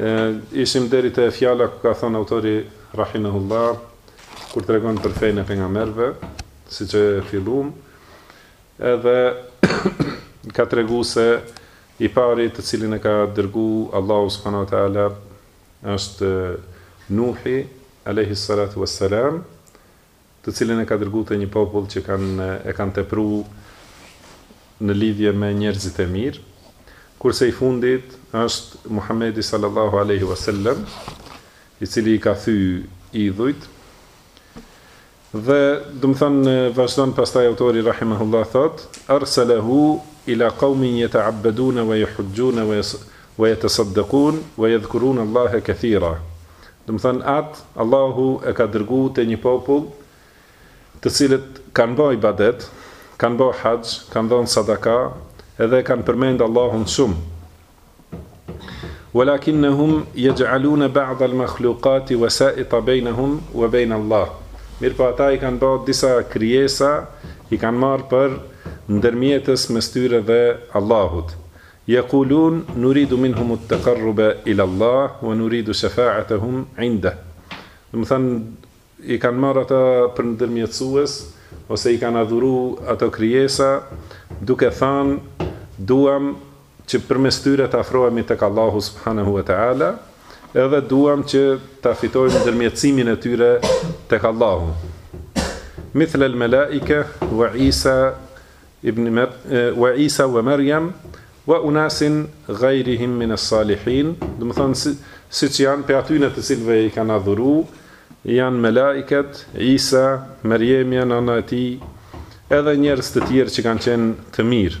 E ishim deri te fjala ku ka thonë autori rahimehullah kur tregon për fenë e pejgamberëve, siç e filluam, edhe ka tregu se i pari të cilin e ka dërgu Allahu subhanahu wa taala është Nuhi alayhi salatu wassalam, të cilën e ka dërgu te një popull që kanë e kanë tepru në lidhje me njerëzit e mirë, kurse i fundit është Muhamedi sallallahu alejhi wa sellem, i cili i ka thy idhujt. Dhe, domethonë, vazhdon pastaj autori rahimahullah thotë, Arsalahu ila qaumin yata'abbaduna wa yahujjuna wa Wa yatasaddaqun wa yadhkurun Allahe kathira, domethonë atë Allahu e ka dërgu te një popull të cilët kanë ba ibadet, kanë ba haxh, kanë dhonë sadaka edhe e kanë përmend Allahun shumë. Walakinnahum yaj'alun ba'd al-makhluqati wasa'ita baynahum wa bayn Allah, mirëpo ata i kanë ba disa krijesa i kanë marrë për ndërmjetës mes tyre dhe Allahut. Yaqulun nuridu minhum at taqarruba ila Allah wa nuridu shafa'atahum indeh domethanë i kanë marrë ata për ndërmjetësues ose i kanë adhuru ato krijesa duke thanë duam që përmes tyre të afrohemi tek Allahu subhanehu wa ta'ala edhe duam që ta fitojmë ndërmjetësimin e tyre tek Allahu mithl al malaikeh wa Isa Ibn Mer, Wa Isa wa Marjam wa unasin ghayrihim min as-salihin, domethonë si, siç janë pe atyne të cilëve i kanë adhuru, janë melaiket, Isa, Merjemja nana e tij, edhe njerëz të tjerë që kanë qenë të mirë.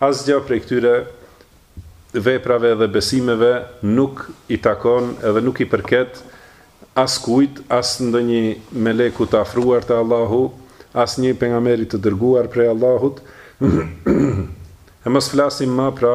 Asgja prej këtyre veprave dhe besimeve nuk i takon edhe nuk i përket askujt, as ndonjë meleku të afruar te Allahu, as një pejgamberi të dërguar prej Allahut, e mos flasim ma pra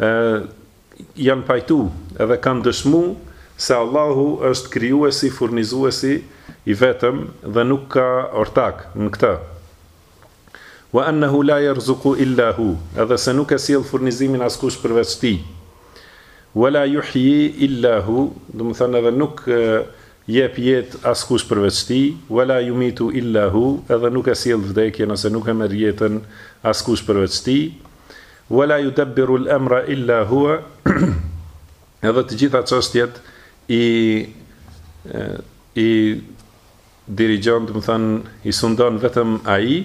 ë janë pajtu edhe kanë dëshmu se Allahu është krijuesi furnizuesi i vetëm dhe nuk ka ortak në këtë wa annahu la yarzuqu illa hu edhe se nuk e sjell furnizimin askush përveç tij wala yuhyi illa hu domethonë edhe nuk Jep jetë askush përveç Tij, wala yumitu illa hu, edhe nuk e sjell vdekjen ose nuk e merr jetën askush përveç Tij, wala yudabbiru al-amra illa hu, edhe të gjitha çështjet i i dirigjon, domethonë i sundon vetëm Ai,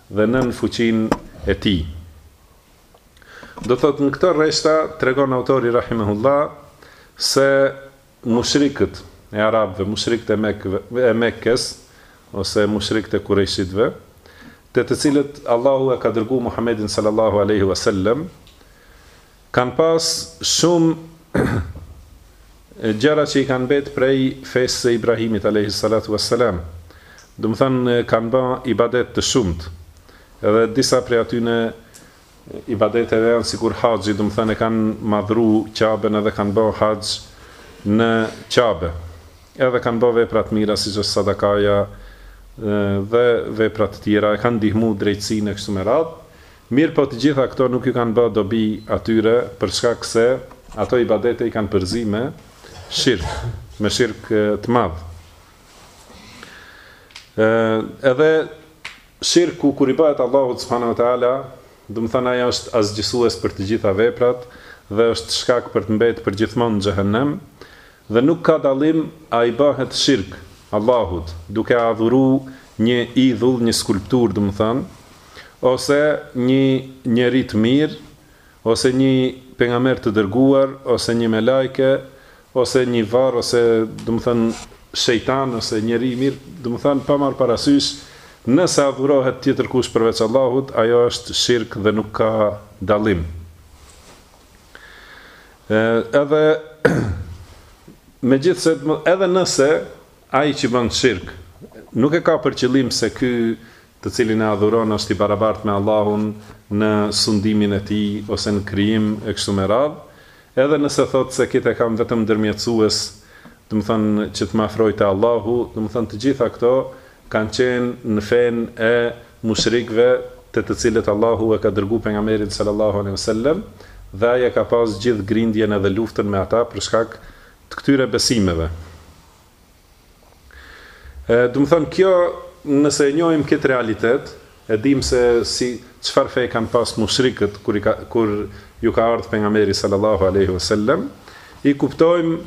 dhe nën fuqinë e tij. Domethënë në këto rreshta tregon autori rahimahullah se mushrikët e arabëve, mushrikët e Mekes, e Mekes, ose mushrikët e Kurejshitëve, te të cilët Allahu e ka dërgu Muhamedin sallallahu alejhi wasallam, Kan pas shum gjëra që i kan mbet prej fesë së Ibrahimit alejhi salatu wa selam domethon kan ba ibadet të shumt edhe disa prej atyne ibadeteve jan sikur haxhi domethon e kan madhru Qaben edhe kan ba haxh në Qabe edhe kan ba vepra të mira siç është sadakaja dhe vepra të tjera e kan ndihmu drejtësin e kështu me radh Mirëpo të gjitha këto nuk ju kanë ba dobi atyre për shkak se ato ibadete i kanë përzi me shirk, me shirk të madh. Ë edhe shirku kur i bëhet Allahut subhanahu wa taala, domethonë ai është asgjësues për të gjitha veprat dhe është shkak për të mbetë përgjithmonë në xhehenem, Dhe nuk ka dallim a i bahet shirk Allahut duke e adhuru një idhull, një skulpturë domethënë, ose një njeri të mirë, ose një pejgamber të dërguar, ose një melajke, ose një varr ose domethënë shejtan ose njeri i mirë, domethënë pa marrë parasysh, nëse adhurohet tjetër kush përveç Allahut, ajo është shirk dhe nuk ka dallim. Edhe megjithëse edhe nëse ai që bën shirk nuk e ka për qëllim se ky të cilin e adhuron është i barabartë me Allahun në sundimin e tij ose në krijim e kështu me radhë, edhe nëse thotë se këtë e kam vetëm ndërmjetësues domethënë që të më afroj te Allahu, domethënë të gjitha këto kanë qenë në fenë e mushrikëve te të cilët Allahu e ka dërgu Pejgamberin sallallahu alejhi ve sellem dhe ai e ka pas gjithë grindjen edhe luftën me ata për shkak të këtyre besimeve. Domethënë kjo nëse e njohim këtë realitet, E dimë se si çfarë feje kanë pas mushrikët kur i ka kur ju ka ardhë Pejgamberi sallallahu alejhi ve sellem, i kuptojmë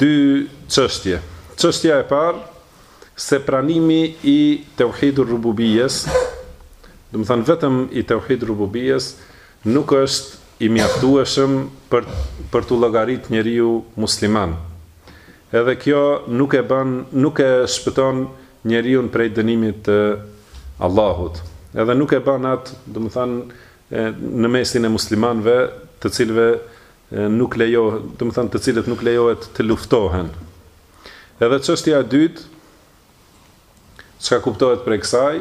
dy çështje. Çështja e parë se pranimi i teuhidur rububijjes, domethanë vetëm i teuhidur rububijjes, nuk është i mjaftueshëm për për t'u llogarit njeriu musliman. Edhe kjo nuk e ban, nuk e shpëton njeriun prej dënimit të Allahut. Edhe nuk e ban atë, domethënë, në mesin e muslimanëve, të cilëve nuk lejohet, domethënë, të cilët nuk lejohet të luftohen. Edhe çështja e dytë, Çka kuptohet prej kësaj,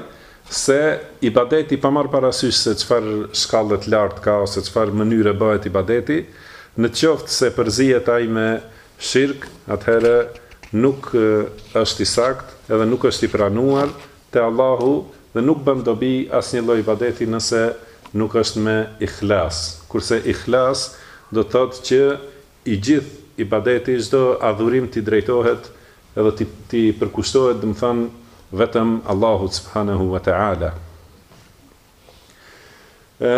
se ibadeti pa marrë parasysh se çfarë shkalle të lartë ka ose çfarë mënyre bëhet ibadeti, në qoftë se përzihet ai me shirk, atëherë nuk është i saktë edhe nuk është i pranuar te Allahu dhe nuk bën dobi asnjë lloj ibadeti nëse nuk është me ihlas, kurse ihlas do të thotë që i gjithë ibadeti, çdo adhurim t'i drejtohet edhe t'i t'i përkushtohet, domethënë, vetëm Allahut subhanehu ve teala. E,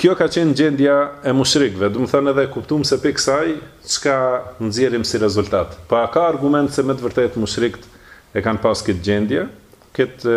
kjo ka qenë gjendja e mushrikëve, domethënë edhe e kuptuam se prej kësaj çka nxjerrim si rezultat. Po a ka argument se me të vërtetë mushrikët e kanë pas këtë gjendje, këtë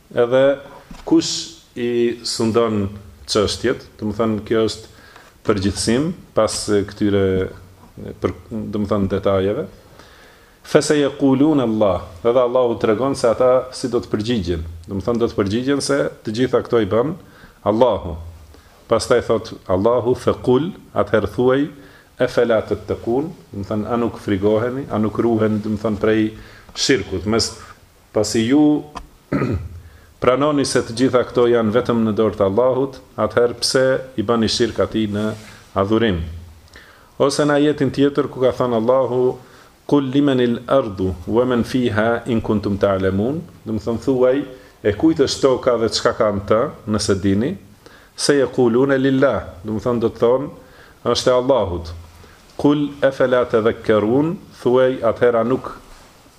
Edhe kush i sundon çështjet, domethënë kjo është përgjithësim pas këtyre për domethënë detajeve. Fesejekulun Allah, edhe Allahu tregon se ata si do të përgjigjen, domethënë do të përgjigjen se të gjitha këto i bën Allahu. Pastaj thotë Allahu fekul, atëherë thuaj efela tettekun, domethënë a nuk frigoheni, a nuk ruheni domethënë prej shirkut, mes Pasi ju pranoni se të gjitha këto janë vetëm në dorë të Allahut, atëherë pse i bëni shirk Atij në adhurim? Ose në ajetin tjetër ku ka thënë Allahu, Kul limenil ardhu wa men fiha in kuntum ta'lemun, domethënë thuaj, e kujt është toka dhe çka ka në të, nëse dini, seyekulune lillah, domethënë do të thonë, është e Allahut. Kul efela tadhakkarun, thuaj, atëherë a nuk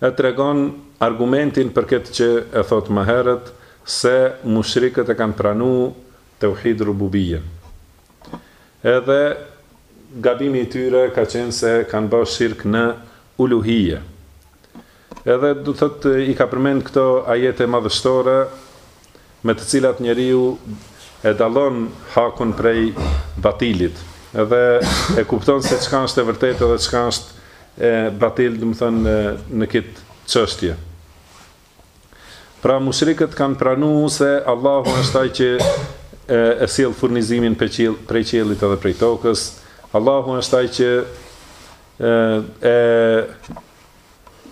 e tregon argumentin për këtë që e thotë më herët se mushrikët e kanë pranu teuhid rububijjen. Edhe gabimi i tyre ka qenë se kanë ba shirk në uluhije. Edhe do thotë i ka përmend këto ajete madhështore me të cilat njeriu e dallon hakun prej batilit dhe e kupton se çka është e vërtetë dhe çka është batil, domethënë në këtë çështje. Pra mushrikët kanë pranu se Allahu është ai që e, e sjell furnizimin prej qiell, prej qiellit edhe prej tokës. Allahu është ai që e, e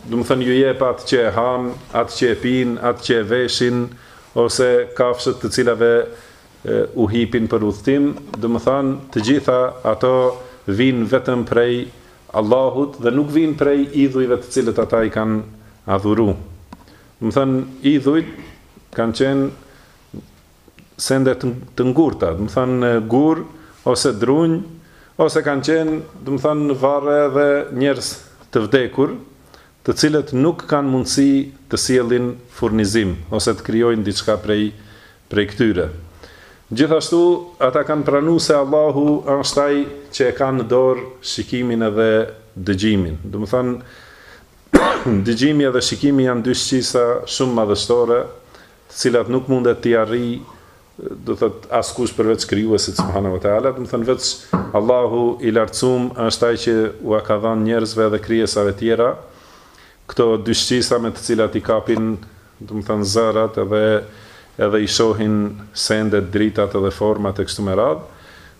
Domethënë ju jep atë që e hanë, atë që e pinë, atë që e veshin, ose kafshët të cilave u hipin për udhëtim, domethënë të gjitha ato vijnë vetëm prej Allahut dhe nuk vijnë prej idhujve të cilët ata i kanë adhuru. Domethënë idhujt kanë qenë sende të ngurta, domethënë gur ose drunj ose kanë qenë, domethënë varre edhe njerëz të vdekur, të cilët nuk kanë mundësi të sjellin furnizim ose të krijojnë diçka prej prej këtyre. Gjithashtu, ata kanë pranu se Allahu është ai që e ka në dorë shikimin edhe dëgjimin. Domethënë dëgjimi edhe shikimi janë dy shqisa shumë madhështore të cilat nuk mundet t'i arrijë, do thotë askush përveç Krijuesit subhanahu wa ta'ala, domethënë veç Allahu i Lartësum është ai që ua ka dhënë njerëzve dhe krijesave tjera këto dy shqisa me të cilat i kapin, domethënë zërat edhe edhe i shohin sendet, dritat edhe format e kështu me radhë.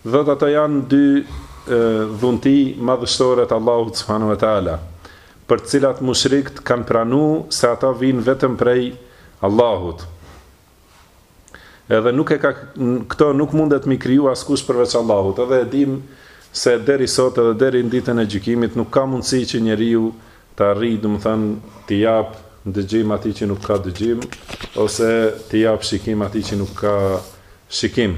Do thotë ato janë dy dhunti madhështore të Allahut subhanahu wa ta'ala. Për të cilat mushrikët kanë pranu se ata vijnë vetëm prej Allahut. Edhe nuk e ka këto nuk mundet m'i kriju askush përveç Allahut. Edhe e dimë se deri sot edhe deri në ditën e gjykimit nuk ka mundësi që njeriu të arrijë, domethënë, t'i jap ndëgjim atij që nuk ka dëgjim ose t'i jap shikim atij që nuk ka shikim.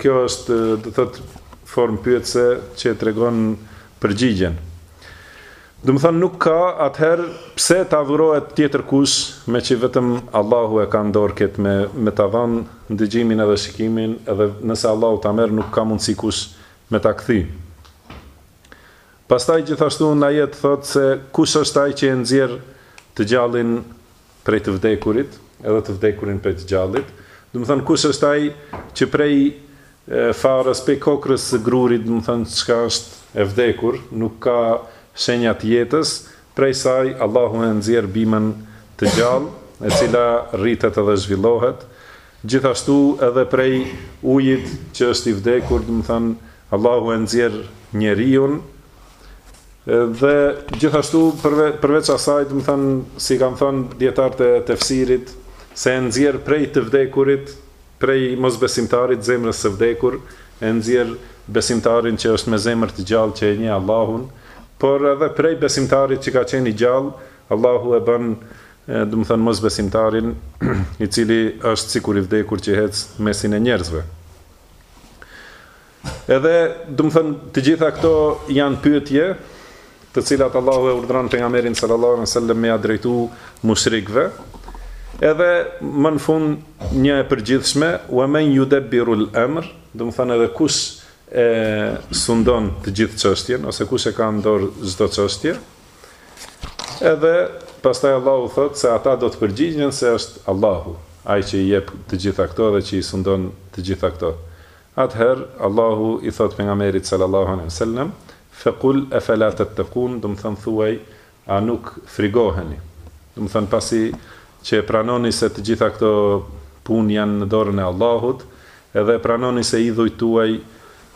Kjo është, do thotë, formë pyetëse që e tregon përgjigjen. Domethënë nuk ka, atëherë pse të adhurohet tjetër kush, meqë vetëm Allahu e ka në dorë këtë me me ta dhanë ndëgjimin edhe shikimin, edhe nëse Allahu ta merr nuk ka mundësi kush me ta kthy. Pastaj gjithashtu në ajet thotë se kush është ai që e nxjerr të gjallin prej të vdekurit, edhe të vdekurin prej të gjallit, domethënë kush është ai që prej farës, prej kokrrës së grurit, domethënë çka është e vdekur, nuk ka shenja të jetës, prej saj Allahu e nxjerr bimën të gjallë, e cila rritet edhe zhvillohet, gjithashtu edhe prej ujit që është i vdekur, domethënë Allahu e nxjerr njeriun, Dhe gjithashtu përve, përveç asaj, domethënë, si kanë thënë dijetarët e tefsirit, se e nxjerr prej të vdekurit, prej mosbesimtarit zemrës së vdekur, e nxjerr besimtarin që është me zemër të gjallë që e njeh Allahun, por edhe prej besimtarit që ka qenë i gjallë, Allahu e bën, do thotë, mosbesimtarin, i cili është sikur i vdekur që ec n'mesin e njerëzve. Edhe, domethënë, të gjitha këto janë pyetje, të cilat Allahu e urdhëron pejgamberin sallallahu alaihi wasallam me ia drejtu mushrikëve. Edhe më në fund një e përgjithshme, "Wa man yudabbiru al-amr", domethënë edhe kush e sundon të gjithë çështjen ose kush e ka në dorë çdo çështje. Edhe pastaj Allahu thotë se ata do të përgjigjen se është Allahu, ai që i jep të gjitha këto dhe që i sundon të gjitha këto. Atëherë Allahu i thotë Pejgamberit sallallahu alejhi ve sellem, Fequl efela tettekun, domethënë thuaj, a nuk frigoheni? Domethënë pasi që e pranoni se të gjitha këto punë janë në dorën e Allahut, edhe e pranoni se idhujt tuaj,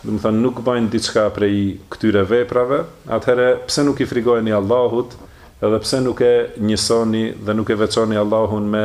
domethënë nuk bëjnë diçka prej këtyre veprave, atëherë pse nuk i frigoheni Allahut edhe pse nuk e njësoni dhe nuk e veçoni Allahun me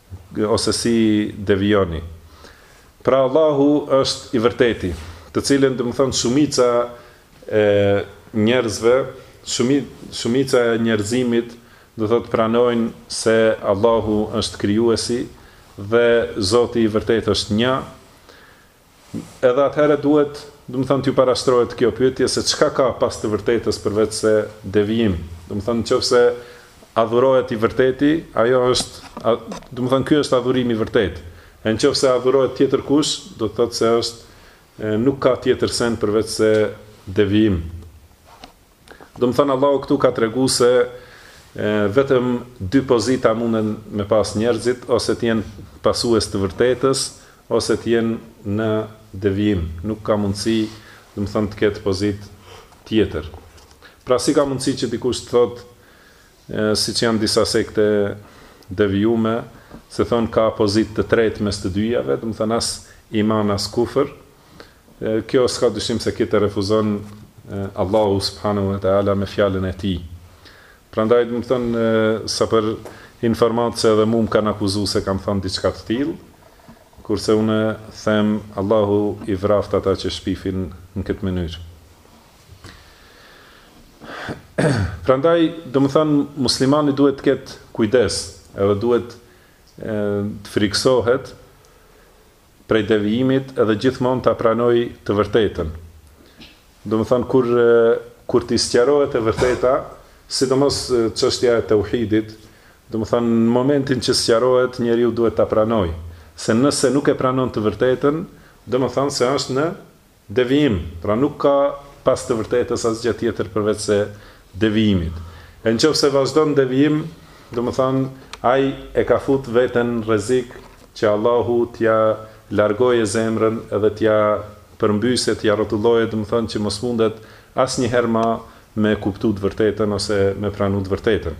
ose si devijoni. Pra Allahu është i vërteti, të cilin domethënë shumica e njerëzve, shumi, shumica e njerëzimit do të thotë pranojnë se Allahu është krijuesi dhe Zoti i vërtetë është një, Edhe atëherë duhet, domethënë, t'ju parashtrohet kjo pyetje se çka ka pas të vërtetës përveçse devijim? Domethënë, në qoftë se adhurohet i vërteti, ajo është, domethënë, ky është adhurimi i vërtetë. E në qoftë se adhurohet tjetër kush, do të thotë se është, nuk ka tjetër sen përveçse devijim. Domethënë Allahu këtu ka tregu se vetëm dy pozita munden me pas njerëzit ose të jenë pasues të vërtetës ose të jenë në devijim, nuk ka mundësi domethënë të ketë pozitë tjetër. Pra si ka mundësi që dikush të thotë siç janë disa sekte devijume se thonë ka pozitë të tretë mes të dyjave, domethënë as iman as kufër, Kjo s'ka dyshim se këtë e refuzon Allahu subhanehu ve teala me fjalën e Tij. Prandaj domethënë sa për informatë se edhe mua më kanë akuzuar se kam thënë diçka të tillë, kurse unë them Allahu i vraftë ata që shpifin në këtë mënyrë. Prandaj, domethënë muslimani duhet të ketë kujdes, edhe duhet të frikësohet, prej devijimit edhe gjithmonë ta pranojë të vërtetën. Domethënë kur kur t'i sqarohet e vërteta, sidomos çështja e teuhidit, domethënë në momentin që sqarohet njeriu duhet ta pranojë, se nëse nuk e pranon të vërtetën, domethënë se është në Devijim, pra nuk ka pas të vërtetës asgjë tjetër përveçse devijimit. E në qoftë se vazhdon devijim, domethënë ai e ka fut veten në rrezik që Allahu t'ia largojë zemrën edhe t'ia përmbysë e t'ia rrotullojë, domethënë që mos mundet asnjëherë ma me kuptu të vërtetën ose me pranu të vërtetën.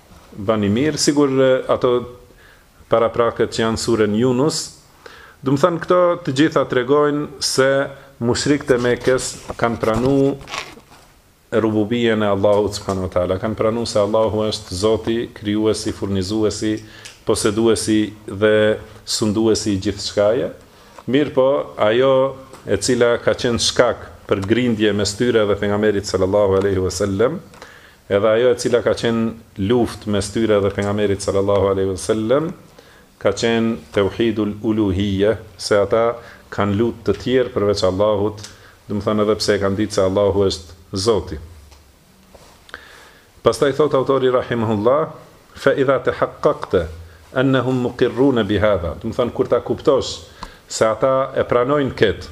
Bani mirë sikur ato paraprakët që janë suren Junus, domethënë këto të gjitha tregojnë se mushrikët e Mekës kanë pranu Rububien e Allahut subhanahu wa taala, kanë pranu se Allahu është Zoti, krijuesi, furnizuesi, poseduesi dhe sunduesi i gjithçkaje, mirëpo ajo e cila ka qenë shkak për grindje mes tyre dhe Pejgamberit sallallahu alejhi wasallam, Edhe ajo e cila ka qenë luftë mes tyre dhe Pejgamberit sallallahu alejhi ve sellem ka qenë teuhidul uluhije, se ata kanë lutë të tjerë përveç Allahut, domethënë edhe pse e kanë ditë se Allahu është Zoti. Pastaj thotë autori rahimehullah, fa idha tahaqqaqta annahum muqirrun bihadha, domethënë kur ta kuptosh se ata e pranojnë këtë,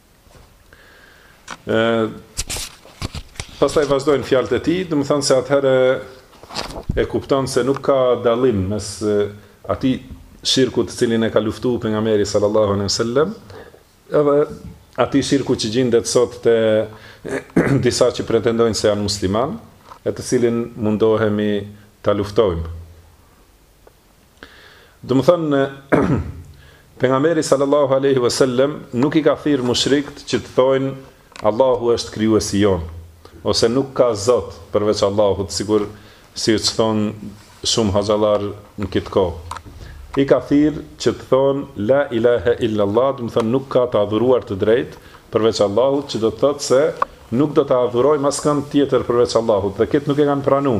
Ë pastaj vazhdojnë fjalët e tij, domethënë se atëherë e kupton se nuk ka dallim mes atij shirku të cilin e ka luftu pejgamberi sallallahu alejhi wasallam, edhe atij shirku që gjindet sot te disa që pretendojnë se janë musliman, e të cilin mundohemi ta luftojmë. Domethënë pejgamberi sallallahu alaihi wasallam nuk i ka thirr mushrikt që të thonë Allahu është krijuesi jon ose nuk ka zot përveç Allahut, sikur siç thon shumë hoxhallar në këtë kohë. I ka thirr që të thon la ilaha illa Allah, domethënë nuk ka të adhuruar të drejtë përveç Allahut, që do të thotë se nuk do të adhurojmë askënd tjetër përveç Allahut dhe këtë nuk e kanë pranu.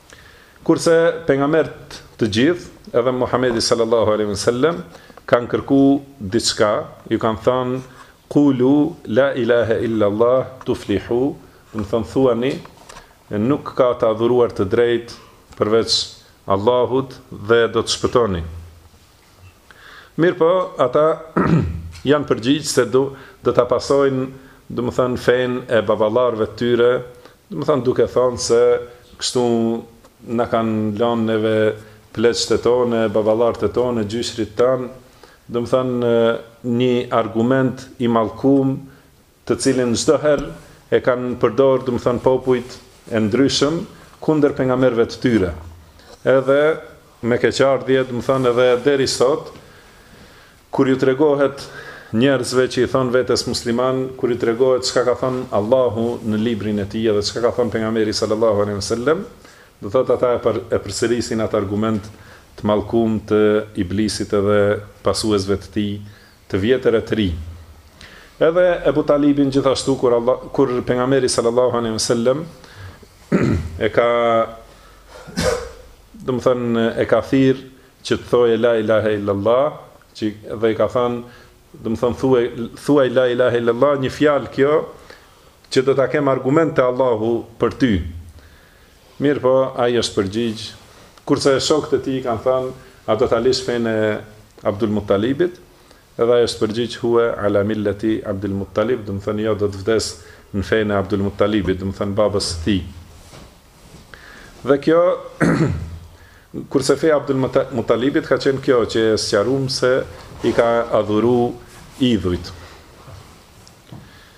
Kurse pejgambert të gjithë, edhe Muhamedi sallallahu alejhi ve sellem, kanë kërku diçka, ju kanë thënë kulu la ilahe illa Allah tuflihu, domethënë thuani nuk ka të adhuruar të drejtë përveç Allahut dhe do të shpëtoni. Mirëpo ata janë përgjigjë se do ta pasojnë, domethënë fenë e baballarëve të tyre, domethënë duke thënë se kështu na kanë lënë neve pleqtë e tonë, baballarët e tonë, gjyshrit tanë, domethënë një argument i mallkum të cilin çdo herë e kanë përdorë domethënë popujt e ndryshëm kundër pejgamberëve të tyre edhe me keqardhje domethënë edhe deri sot kur ju tregohet njerëzve që i thonë vetes musliman kur ju tregohet çka ka thënë Allahu në librin e tij edhe çka ka thënë pejgamberi sallallahu alejhi ve sellem domethënë ata e, për, e përsërisin atë argument të mallkum të iblisit edhe pasuesve të tij të vjetër e të rinj edhe Ebu Talibin gjithashtu kur Allah kur pejgamberi sallallahu alejhi ve sellem e ka domethënë e ka thirr që të thojë la ilaha illallah që dhe i ka thënë domethënë thuaj thuaj la ilaha illallah një fjalë kjo që do ta kem argument te Allahu për ty Mirëpo, ai është përgjigj, Kurse shokët e tij i kanë thënë, A do ta lish fenë e Abdul Muttalibit? Edhe ai është përgjigj, Huwe 'ala millati Abdil Muttalib, domethënë, Jo, do të vdes në fenë e Abdul Muttalibit, domethënë, babës së tij. Dhe kjo, kurse feja e Abdul Muttalibit ka qenë kjo që e sqaruam se i ka adhuru idhujt.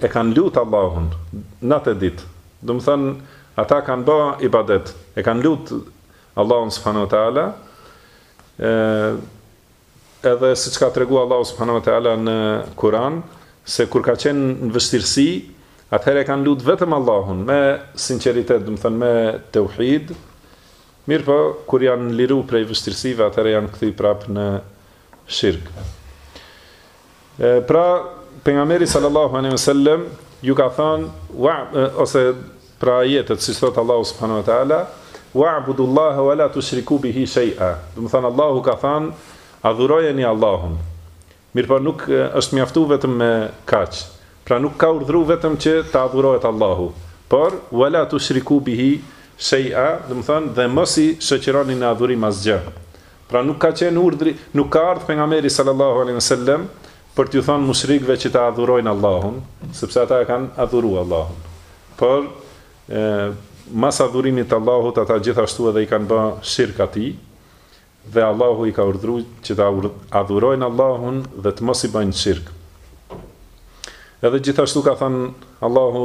E kanë lut Allahun natë e ditë. Domethënë, ata kanë ba ibadet, e kanë lut Allahun subhanahu wa taala. ë Edhe siç ka tregu Allahu subhanahu wa taala në Kur'an, se kur ka qenë në vështirësi, atëherë e kanë lut vetëm Allahun me sinqeritet, domethënë me teuhid. Mirpo kur janë liru prej vështirësive, atëherë janë kthy prapë në shirk. E pra pejgamberi sallallahu alejhi ve sellem ju ka thënë wa ose pra ajetet siç thot Allahu subhanahu wa taala wa'budullaha wa la tushriku bihi shay'a. Domethënë Allahu ka thënë adhurojeni Allahun. Mirëpo nuk është mjaftu vetëm me kaq. Pra nuk ka urdhru vetëm që të adhurohet Allahu. Por, wa la tushriku bihi shay'a, domethënë, dhe mos i shoqëroni në adhurim asgjë. Pra nuk ka qenë urdhri, nuk ka ardh pejgamberi sallallahu alejhi ve sellem për t'ju thënë mushrikëve që ta adhurojnë Allahun, sepse ata e kanë adhuru Allahun. Por e, mas adhurimit të Allahut ata gjithashtu edhe i kanë bë shirk atij dhe Allahu i ka urdhru që ta adhurojnë Allahun dhe të mos i bëjnë shirk. Edhe gjithashtu ka thënë Allahu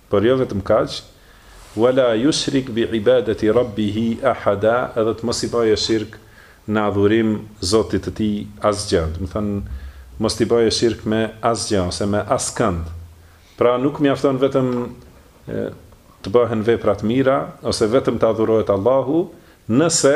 Por jo vetëm kaq, Wala yushrik bi ibadati Rabbihi ahada, edhe të mos i baje shirk në adhurim Zotit të tij asgjë, domethënë mos t'i baje shirk me asgjë ose me askënd. Pra nuk mjafton vetëm të bahen vepra të mira ose vetëm të adhurohet Allahu, nëse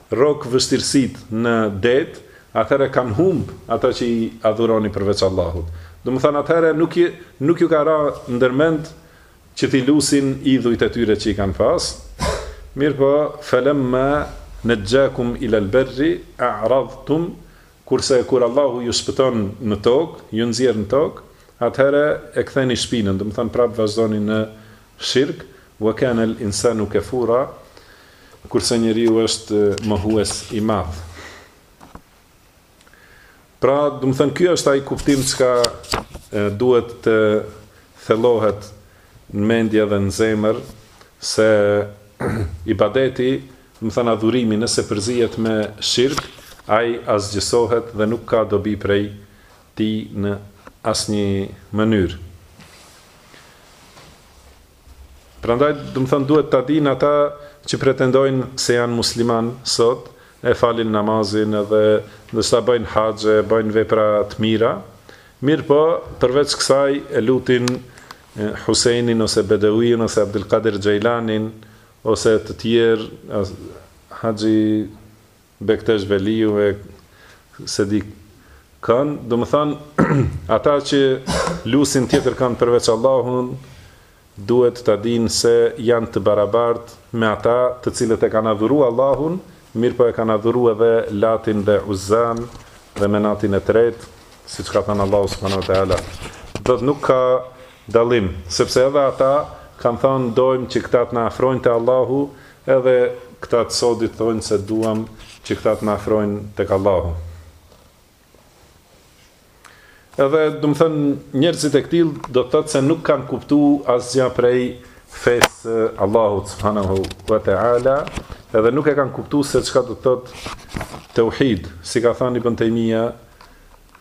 Rrok vështirësitë në det, atëherë kanë humb ata që i adhuroni përveç Allahut. Domethënë atëherë nuk i nuk ju ka ra ndër mend që t'i lusin idhujt e tyre që i kanë pas, mirëpo felemma nexhxhakum ilal berri a'radtum kurse kur Allahu ju shpëton në tokë, ju nxjerr në tokë, atëherë e ktheni shpinën, domethënë prapë vazhdoni në shirk, wa kanal insanu kafura Kurse njeriu është mohues i madh. Pra, domethënë ky është ai kuptim çka duhet të thellohet në mendje dhe në zemër se ibadeti, domethënë adhurimi nëse përzihet me shirk, ai asgjësohet dhe nuk ka dobi prej tij në asnjë mënyrë. Prandaj, domethënë duhet ta dinë ata që pretendojnë se janë musliman sot, e falin namazin edhe ndoshta bëjnë haxhe, bëjnë vepra të mira, mirëpo përveç kësaj e lutin Husejnin ose Bedeujin ose Abdulkadir Xhejlanin ose të tjerë Haxhi Bektesh Veliu e se di kën, domethënë ata që lusin tjetër kën përveç Allahun duhet ta dinë se janë të barabartë me ata të cilët e kanë adhuru Allahun mirëpo e kanë adhuru edhe Latin dhe Uzzan dhe Menatin e tretë siç ka thënë Allahu subhanahu wa ta'ala do të thotë nuk ka dallim sepse edhe ata kanë thënë dojmë që këta të na afrojnë te Allahu Edhe këta të sodit thojnë se duam që këta të na afrojnë tek Allahu. Edhe, domethënë, njerëzit e këtillë do të thotë se nuk kanë kuptu asgjë prej fesë së Allahut subhanahu wa taala, edhe nuk e kanë kuptu se çka do të thotë tauhid, si ka thënë Ibn Taymija,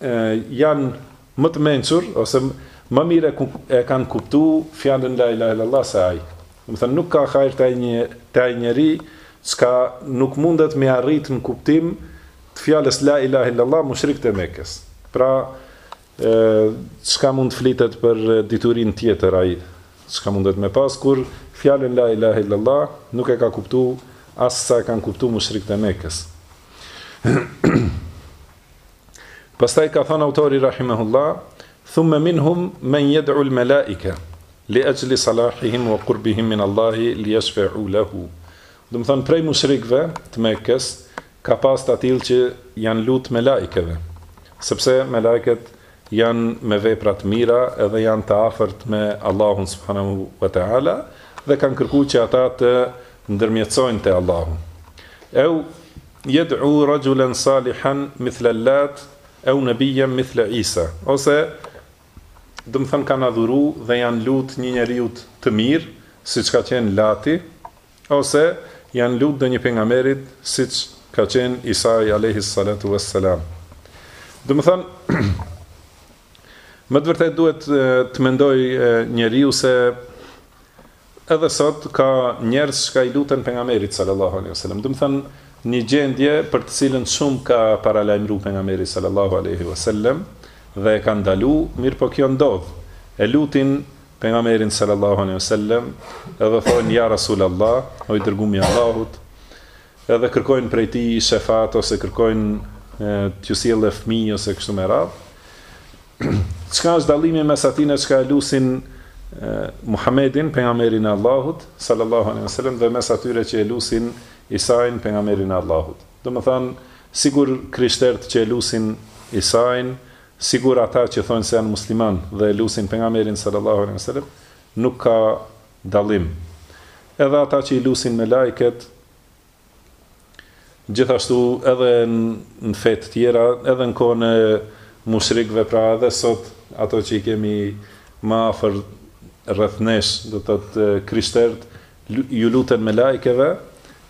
janë më të mençur ose më mirë e kanë kuptu fjalën la ilahe illallah se ai. Domethënë nuk ka hajr te një te ai njeri çka nuk mundet me arrit në kuptim të fjalës la ilahe illallah mushrikët e Mekës. Pra çka mund të flitet për diturin tjetër ai çka mundet me pas kur fjalën la ilahe illallah nuk e ka kuptu as sa e kanë kuptu mushrikët e Mekës. Pastaj ka thënë autori rahimehullah, thumme minhum men yad'u al-malaika li ajli salahihim wa qurbihim min Allahi li yashfa'u lahu. Domethonë prej mushrikëve të Mekës ka pas të tillë që janë lut melajkeve, sepse melajket janë me vepra të mira edhe janë të afërt me Allahun subhanahu wa ta'ala dhe kanë kërku që ata të ndërmjetësojnë te Allahu. Eu Yed'u rajulan salihan mithl Allat aw nabiyyan mithl Isa, ose, domethënë kanë adhuru dhe janë lut një njeriut të mirë, siç ka qenë Lati, ose janë lut ndonjë pejgamberit, siç ka qenë Isai alejhi salatu ue selam. Domethënë me të vërtetë duhet të mendojë njeriu se Edhe sot ka njerëz çka i luten Pejgamberit sallallahu alejhi ve selem, domethënë një gjendje për të cilën shumë ka paralajmëru Pejgamberi sallallahu alejhi ve selem dhe e ka ndalu, mirëpo kjo ndodh, e lutin Pejgamberin sallallahu alejhi ve selem edhe thonë, ja Rasul Allah, o i dërgumi i Allahut, Edhe kërkojnë prej tij shefat ose kërkojnë t'ju sjellë fëmi ose kështu me radhë. Çka është dallimi mes atyne çka e lusin Muhammedin pejgamberin e Allahut sallallahu alaihi wasallam dhe mes atyre që e lusin Isain pejgamberin e Allahut. Domethënë sikur krishterët që e lusin Isain, sikur ata që thonë se janë muslimanë dhe e lusin pejgamberin sallallahu alaihi wasallam, nuk ka dallim. Edhe ata që i lusin melajket, gjithashtu edhe në fe të tjera, edhe në kohën e mushrikëve, pra edhe sot ato që i kemi më afër rreth nesh, do të thotë krishterët, ju luten melajkeve,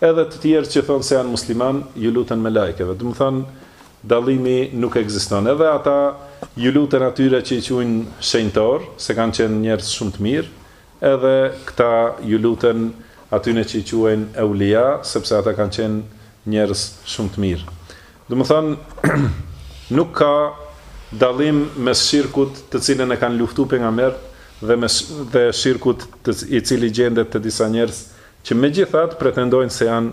edhe të tjerë që thonë se janë muslimanë, ju luten melajkeve. Domethonë Dallimi nuk ekziston. Edhe ata ju luten atyre që i quajnë shenjtorë, se kanë qenë njerëz shumë të mirë, edhe këta ju luten atyne që i quajnë eulia, sepse ata kanë qenë njerëz shumë të mirë. Domethënë, nuk ka dallim mes shirkut të cilin e kanë luftu pejgamberët dhe mes dhe shirkut të i cili gjendet te disa njerëz që megjithatë pretendojnë se janë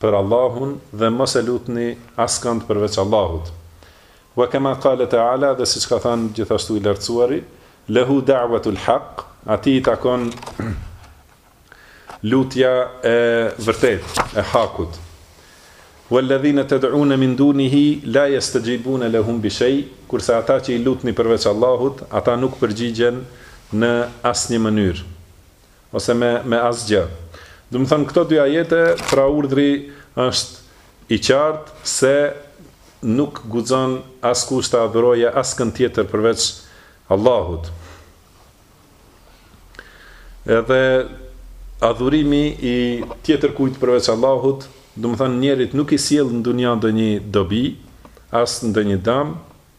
për Allahun dhe mos e lutni askënd përveç Allahut. Wa kama qale ta'ala dhe siç ka thënë gjithashtu i Lartësuari, Lehu da'watul hak, Atij i takon lutja e vërtetë, e hakut. Walladhina tad'una min dunihi la yastajibuna lahum bi shay, kurse ata që i lutni përveç Allahut, ata nuk përgjigjen në asnjë mënyrë. Ose me me asgjë. Domethënë këto dy ajete, pra urdhri është i qartë se nuk guxon askush të adhurojë askënd tjetër përveç Allahut. Edhe adhurimi i tjetërkujt përveç Allahut, domethënë njerit nuk i sjell në dunja ndonjë dobi, as ndonjë dam,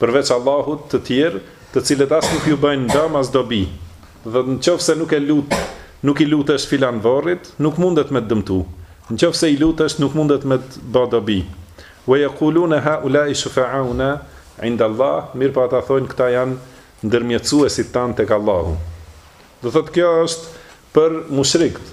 përveç Allahut, të tjerë, të cilët as nuk ju bëjnë dam as dobi. Do thotë në qoftë se nuk e lut, nuk i lutesh filan vorrit, nuk mundet me të dëmtu. Në qoftë se i lutesh, nuk mundet me të ba dobi. Wa yaqulune haulai shufa'auna 'inda Allah, mirëpo ata thonë këta janë ndërmjetësuesit tanë tek Allahu. Do thotë kjo është për mushrikët,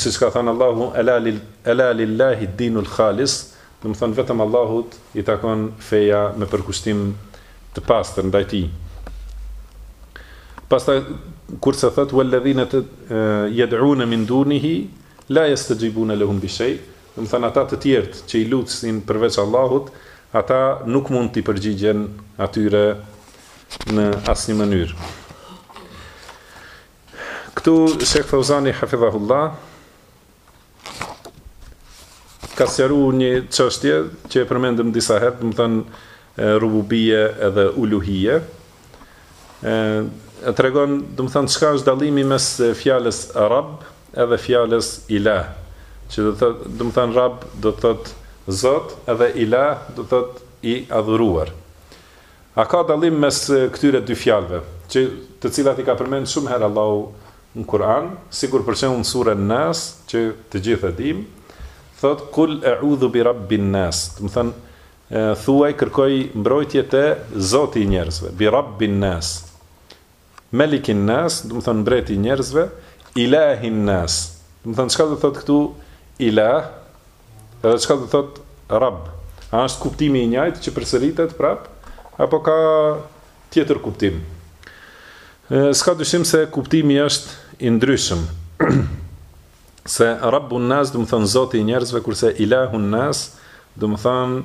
Siç ka thënë Allahu, Ela lil, Ela lillahi dinul khalis, domethanë vetëm Allahut i takon feja me përkushtim të pastër ndaj tij. Pastaj kurse thotë walladhina yad'una min dunihi la yastajibuna lahum bi shay, domethanë ata të tjerët që i lutsin përveç Allahut, ata nuk mund t'i përgjigjen atyre në asnjë mënyrë. Këtu Shejh Fauzani Hafidhahullah ka sqaru një çështje që e përmendëm disa herë, domethanë rububije edhe uluhije, e tregon, domethanë çka është dallimi mes fjalës Rabb edhe fjalës Ilah, që domethanë Rabb do të thotë Zot edhe Ilah do të thotë i adhuruar. A ka dallim mes këtyre dy fjalëve, që të cilat i ka përmend shumë herë Allahu në Kur'an, sikur për shembull në suren Nas, që të gjithë e dimë, thotë, Kul e'udhu bi Rabbin Nas, domethënë, thuaj, kërkoj mbrojtje te Zoti i njerëzve, bi Rabbin Nas, Melikin Nas, domethënë mbreti i njerëzve, Ilahin Nas. Domethënë çka do thotë këtu Ilah? Edhe çka do thotë Rabb? A është kuptimi i njëjtë që përsëritet prap apo ka tjetër kuptim? S'ka dyshim se kuptimi është i ndryshëm. se Rabbun Nas domethënë Zoti i njerëzve, kurse Ilahun Nas domethënë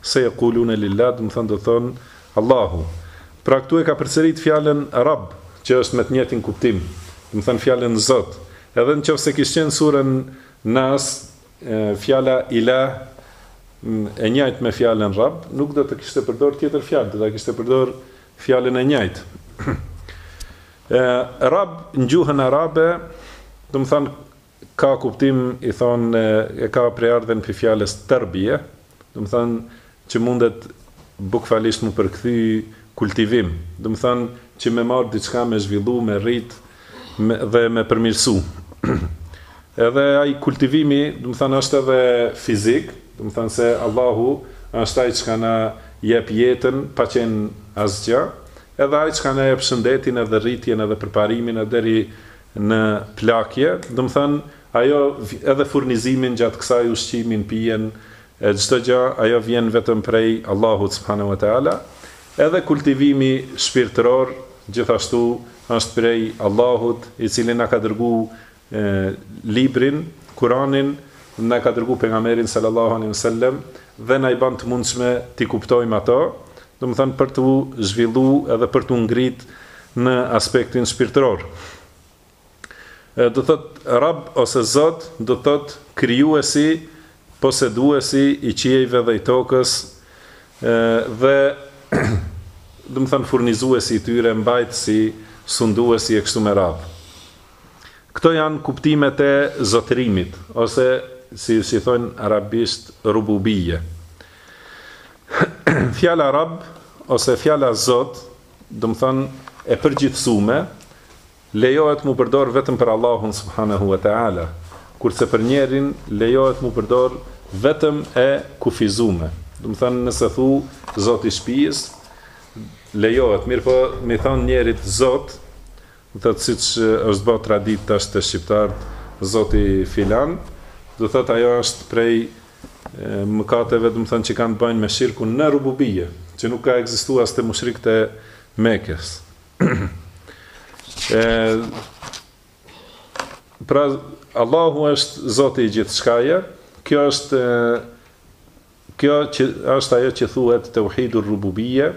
Seyekulune lillah, domethënë do të thonë Allahu. Pra këtu e ka përsërit fjalën Rabb, që është me të njëjtin kuptim, domethënë fjalën Zot. Edhe në qoftë se kish qenë në suren Nas, fjala Ilah e njëjtë me fjalën Rabb, nuk do të kishte përdor tjetër fjalë, do ta kishte përdor fjalën e njëjtë. Rabb në gjuhën arabe, domethënë Ka kuptim i thonë e ka prejardhjen prej fjalës tërbije, domethënë që mundet bukfalisht mu përkthy kultivim, domethënë që me marrë diçka me zhvillu, me rritë dhe me përmirësu. Edhe ai kultivimi domethënë është edhe fizik, domethënë se Allahu është ai çka na jep jetën pa qenë asgjë, edhe ai çka na jep shëndetin edhe rritjen edhe përparimin e deri në plakje, domethënë ajo edhe furnizimin gjatë kësaj ushqimin, pijen, e çdo gja ajo vjen vetëm prej Allahut subhane ue teala, edhe kultivimi shpirtëror gjithashtu është prej Allahut i cili na ka dërgu librin, Kuranin, na ka dërgu pejgamberin sallallahu alejhi ue sellem dhe na i ban të mundshme t'i kuptojmë ato, domethënë për t'u zhvillu edhe për t'u ngrit në aspektin shpirtëror. Do të thotë Rabb ose Zot do të thotë krijuesi, poseduesi i qiejve dhe i tokës dhe domethënë furnizuesi i tyre, mbajtësi, sunduesi e kështu me radhë. Këto janë kuptimet e zotërimit ose si ç'i thonë arabisht rububije. Fjala Rabb ose fjala Zot, domethonë e përgjithësume, lejohet mu përdorë vetëm për Allahun subhanehu ve teala, kurse për njerin lejohet mu përdorë vetëm e kufizume. Domethonë nëse thu Zoti i shpijës, lejohet, mirëpo m'i thonë njerit Zot, thotë siç është ba traditë tash te shqiptarët zoti filan do thotë ajo është prej mëkateve domethonë që kanë të bajnë me shirkun në rububije që nuk ka ekzistu as te mushrikët e mekes e pra Allahu është zoti i gjithçkaje kjo është Kjo është ajo që thuhet Teuhidur Rububije,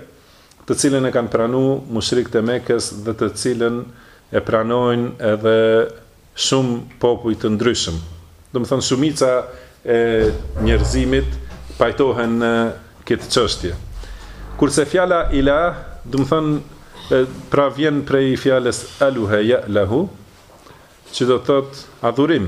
të cilën e kanë pranu Mushrikët e Mekës dhe të cilën e pranojnë edhe shumë popuj të ndryshëm. Domethënë shumica e njerëzimit pajtohen në këtë çështje. Kurse fjala Ilah, domethënë pra vjen prej fjalës Aluhe Ja'lahu, që do të thotë adhurim.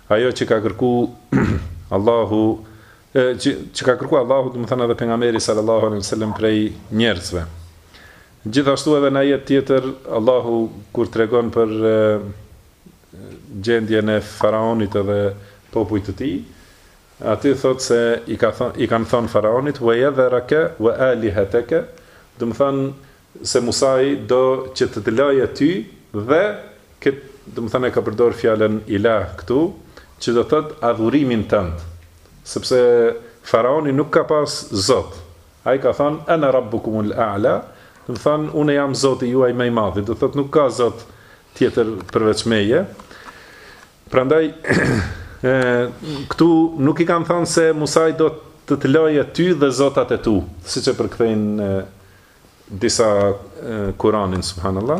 Ajo që ka kërku Allahu, që, që ka kërku Allahu, domethënë edhe pejgamberi sallallahu alejhi ue sellem prej njerëzve. Gjithashtu edhe në ajet tjetër, Allahu kur tregon për e, gjendjen e faraonit edhe popullit të tij, aty thot se i, ka thon, i kanë thonë faraonit, ve jedhereke ve aliheteke, domethënë, Se Musai do që të të lajë ty dhe këtë, domethënë e ka përdorë fjalën ilah këtu, që do të thotë adhurimin tënd. Sepse Faraoni nuk ka pas zot. Ai ka thënë ana rabbukumul a'la, do të thotë unë jam Zoti juaj më i madhi, do të thotë nuk ka zot tjetër përveç meje. Prandaj këtu nuk i kanë thënë se Musai do të të lajë ty dhe zotat e tu, siç e përkthejnë disa Kuranin subhanallah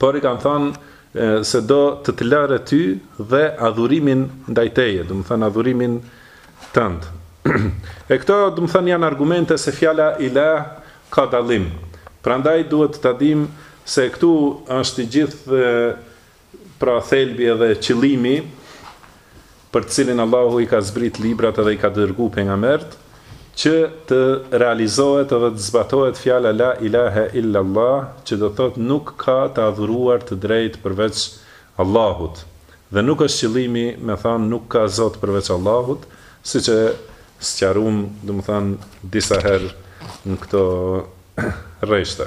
por i kanë thënë se do të të lërë ty dhe adhurimin ndaj teje, domethënë adhurimin tënd. e këto domethënë janë argumente se fjala ilah ka dallim. Prandaj duhet të ta dim se këtu është i gjithë Pra thelbi edhe qëllimi për të cilin Allahu i ka zbrit librat edhe i ka dërgu pejgambert, që të realizohet edhe të zbatohet fjala la ilahe illallah që do të thotë nuk ka të adhuruar të drejtë përveç Allahut dhe nuk është qëllimi me thanë nuk ka zot përveç Allahut siç e sqaruam domethënë disa herë në këto rreshta.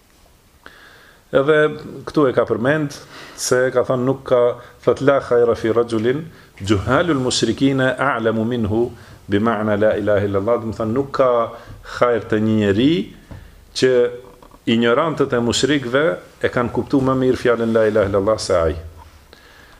Edhe këtu e ka përmend se ka thënë nuk ka thot la khaira fi rajulin juhalul mushrikina a'lamu minhu bi ma'na la ilaha illa allah, domethënë nuk ka hajr te një njeri që injorantët e mushrikëve e kanë kuptuar më mirë fjalën la ilaha illa allah se ai.